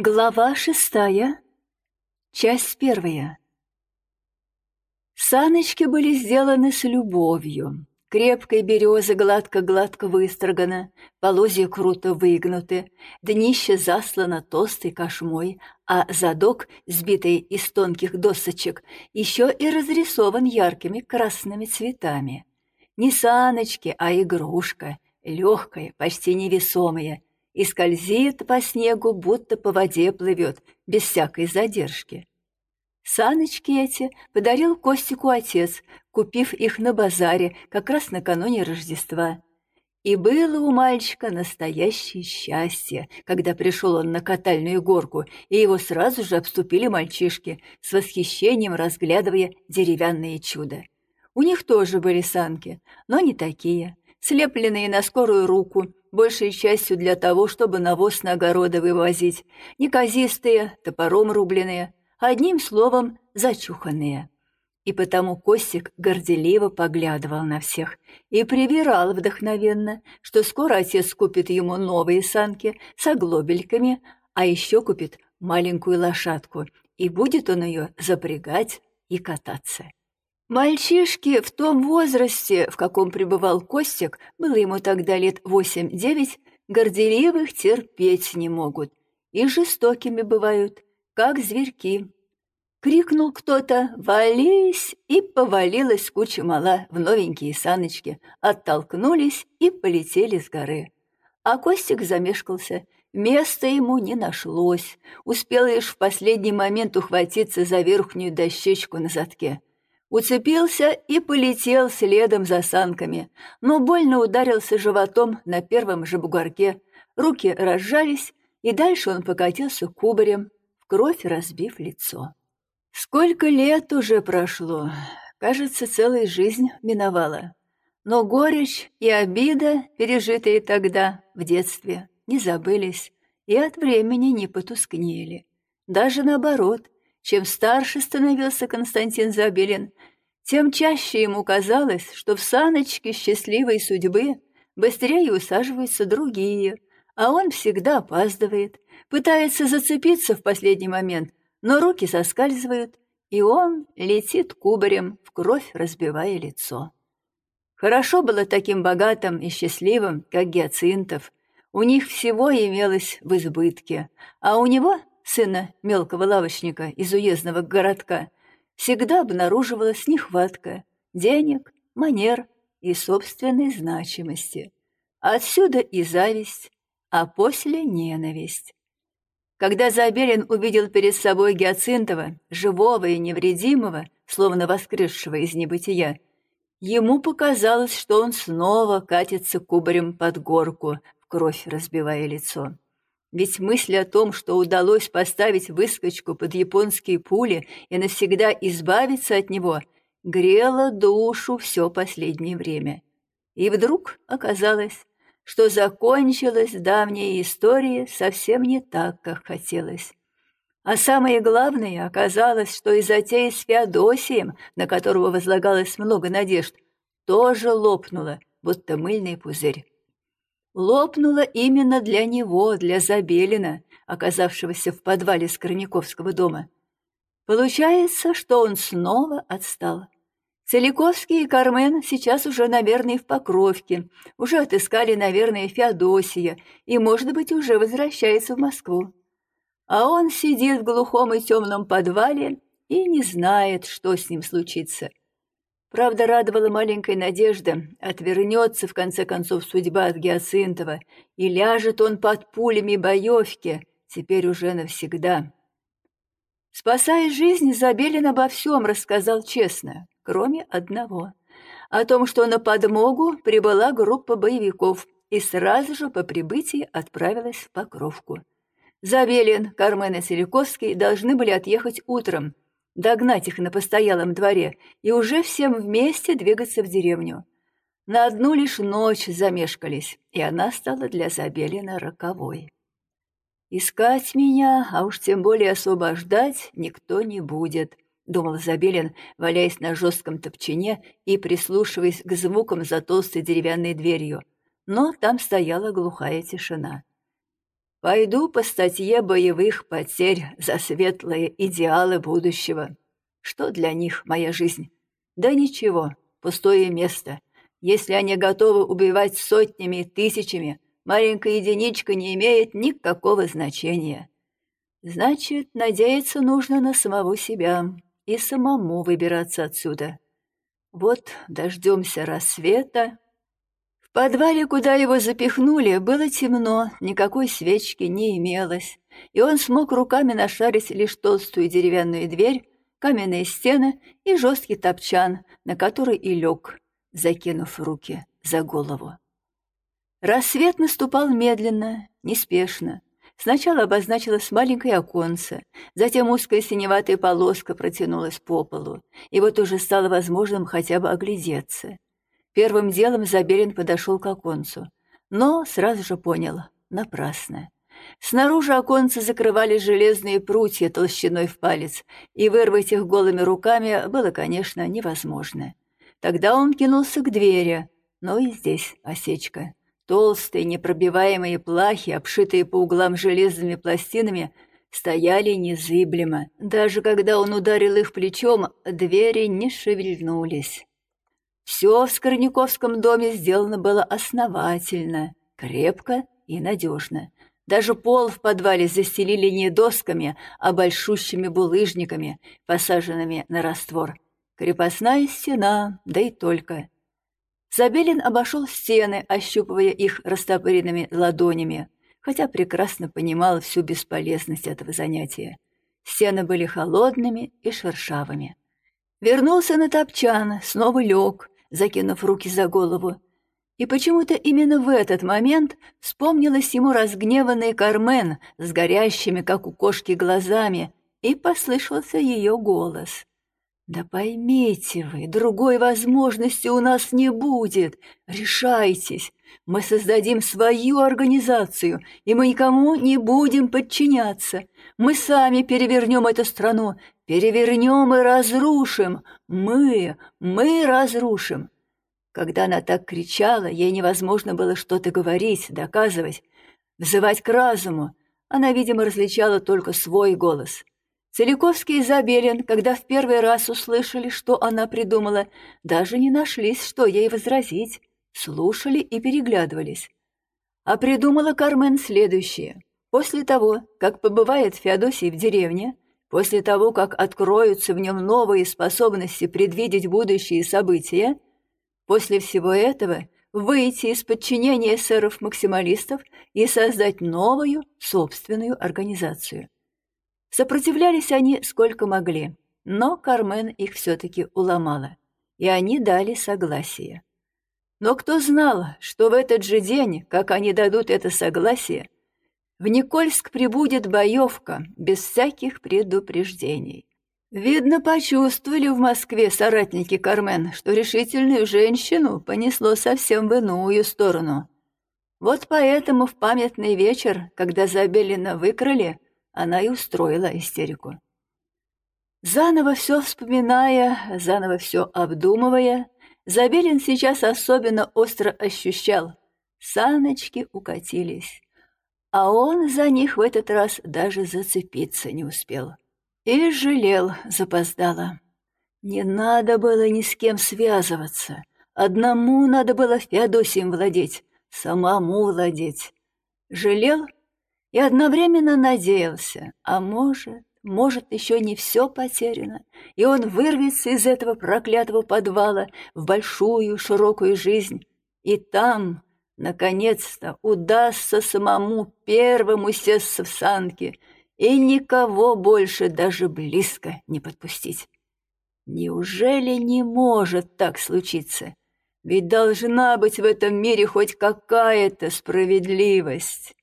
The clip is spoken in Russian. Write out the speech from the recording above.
Глава шестая, часть первая. Саночки были сделаны с любовью. Крепкая береза гладко-гладко выстрогана, полозья круто выгнуты, днище заслано толстой кошмой, а задок, сбитый из тонких досочек, еще и разрисован яркими красными цветами. Не саночки, а игрушка, легкая, почти невесомая — и скользит по снегу, будто по воде плывет, без всякой задержки. Саночки эти подарил Костику отец, купив их на базаре как раз накануне Рождества. И было у мальчика настоящее счастье, когда пришел он на катальную горку, и его сразу же обступили мальчишки, с восхищением разглядывая деревянные чудо. У них тоже были санки, но не такие, слепленные на скорую руку, большей частью для того, чтобы навоз на огороды вывозить, неказистые, топором рубленые, одним словом, зачуханные. И потому Костик горделиво поглядывал на всех и привирал вдохновенно, что скоро отец купит ему новые санки с оглобельками, а еще купит маленькую лошадку, и будет он ее запрягать и кататься. Мальчишки в том возрасте, в каком пребывал Костик, было ему тогда лет восемь-девять, горделивых терпеть не могут и жестокими бывают, как зверьки. Крикнул кто-то «Вались!» и повалилась куча мала в новенькие саночки, оттолкнулись и полетели с горы. А Костик замешкался, места ему не нашлось, успел лишь в последний момент ухватиться за верхнюю дощечку на задке. Уцепился и полетел следом за санками, но больно ударился животом на первом же бугорке. Руки разжались, и дальше он покатился кубарем, в кровь разбив лицо. Сколько лет уже прошло, кажется, целая жизнь миновала. Но горечь и обида, пережитые тогда, в детстве, не забылись и от времени не потускнели. Даже наоборот — чем старше становился Константин Забелин, тем чаще ему казалось, что в саночке счастливой судьбы быстрее усаживаются другие, а он всегда опаздывает, пытается зацепиться в последний момент, но руки соскальзывают, и он летит кубарем, в кровь разбивая лицо. Хорошо было таким богатым и счастливым, как Гиацинтов. У них всего имелось в избытке, а у него сына мелкого лавочника из уездного городка, всегда обнаруживалась нехватка денег, манер и собственной значимости. Отсюда и зависть, а после ненависть. Когда Забелин увидел перед собой Гиацинтова, живого и невредимого, словно воскресшего из небытия, ему показалось, что он снова катится кубарем под горку, в кровь разбивая лицо. Ведь мысль о том, что удалось поставить выскочку под японские пули и навсегда избавиться от него, грела душу все последнее время. И вдруг оказалось, что закончилась давняя история совсем не так, как хотелось. А самое главное оказалось, что и затея с Феодосием, на которого возлагалось много надежд, тоже лопнула, будто мыльный пузырь лопнула именно для него, для Забелина, оказавшегося в подвале Скорняковского дома. Получается, что он снова отстал. Целиковский и Кармен сейчас уже, наверное, в Покровке, уже отыскали, наверное, Феодосия и, может быть, уже возвращается в Москву. А он сидит в глухом и темном подвале и не знает, что с ним случится. Правда, радовала маленькая надежда, отвернется в конце концов судьба от Гиацинтова, и ляжет он под пулями боевки, теперь уже навсегда. Спасая жизнь, Забелин обо всем рассказал честно, кроме одного. О том, что на подмогу прибыла группа боевиков и сразу же по прибытии отправилась в Покровку. Забелин, Кармен и Селиковский должны были отъехать утром, догнать их на постоялом дворе и уже всем вместе двигаться в деревню. На одну лишь ночь замешкались, и она стала для Забелина роковой. «Искать меня, а уж тем более освобождать, никто не будет», — думал Забелин, валяясь на жестком топчине и прислушиваясь к звукам за толстой деревянной дверью. Но там стояла глухая тишина. Пойду по статье боевых потерь за светлые идеалы будущего. Что для них моя жизнь? Да ничего, пустое место. Если они готовы убивать сотнями тысячами, маленькая единичка не имеет никакого значения. Значит, надеяться нужно на самого себя и самому выбираться отсюда. Вот дождемся рассвета. Подвале, куда его запихнули, было темно, никакой свечки не имелось, и он смог руками нашарить лишь толстую деревянную дверь, каменные стены и жесткий топчан, на который и лег, закинув руки за голову. Рассвет наступал медленно, неспешно. Сначала обозначилось маленькое оконце, затем узкая синеватая полоска протянулась по полу, и вот уже стало возможным хотя бы оглядеться. Первым делом Забелин подошел к оконцу, но сразу же понял — напрасно. Снаружи оконца закрывали железные прутья толщиной в палец, и вырвать их голыми руками было, конечно, невозможно. Тогда он кинулся к двери, но и здесь осечка. Толстые непробиваемые плахи, обшитые по углам железными пластинами, стояли незыблемо. Даже когда он ударил их плечом, двери не шевельнулись. Все в Скорняковском доме сделано было основательно, крепко и надежно. Даже пол в подвале застелили не досками, а большущими булыжниками, посаженными на раствор. Крепостная стена, да и только. Забелин обошел стены, ощупывая их растопыренными ладонями, хотя прекрасно понимал всю бесполезность этого занятия. Стены были холодными и шершавыми. Вернулся на топчан, снова лег, закинув руки за голову, и почему-то именно в этот момент вспомнилась ему разгневанный Кармен с горящими, как у кошки, глазами, и послышался ее голос. «Да поймите вы, другой возможности у нас не будет. Решайтесь. Мы создадим свою организацию, и мы никому не будем подчиняться. Мы сами перевернем эту страну, перевернем и разрушим. Мы, мы разрушим. Когда она так кричала, ей невозможно было что-то говорить, доказывать, взывать к разуму. Она, видимо, различала только свой голос. Целиковский и Забелин, когда в первый раз услышали, что она придумала, даже не нашлись, что ей возразить, слушали и переглядывались. А придумала Кармен следующее. После того, как побывает Феодосий в деревне, после того, как откроются в нем новые способности предвидеть будущие события, После всего этого выйти из подчинения эсеров-максималистов и создать новую собственную организацию. Сопротивлялись они сколько могли, но Кармен их все-таки уломала, и они дали согласие. Но кто знал, что в этот же день, как они дадут это согласие, в Никольск прибудет боевка без всяких предупреждений. Видно, почувствовали в Москве соратники Кармен, что решительную женщину понесло совсем в иную сторону. Вот поэтому в памятный вечер, когда Забелина выкрали, она и устроила истерику. Заново все вспоминая, заново все обдумывая, Забелин сейчас особенно остро ощущал. Саночки укатились, а он за них в этот раз даже зацепиться не успел. И жалел запоздало. Не надо было ни с кем связываться. Одному надо было Феодосием владеть, самому владеть. Жалел и одновременно надеялся, а может, может, еще не все потеряно, и он вырвется из этого проклятого подвала в большую широкую жизнь, и там, наконец-то, удастся самому первому сесть в санки — и никого больше даже близко не подпустить. Неужели не может так случиться? Ведь должна быть в этом мире хоть какая-то справедливость.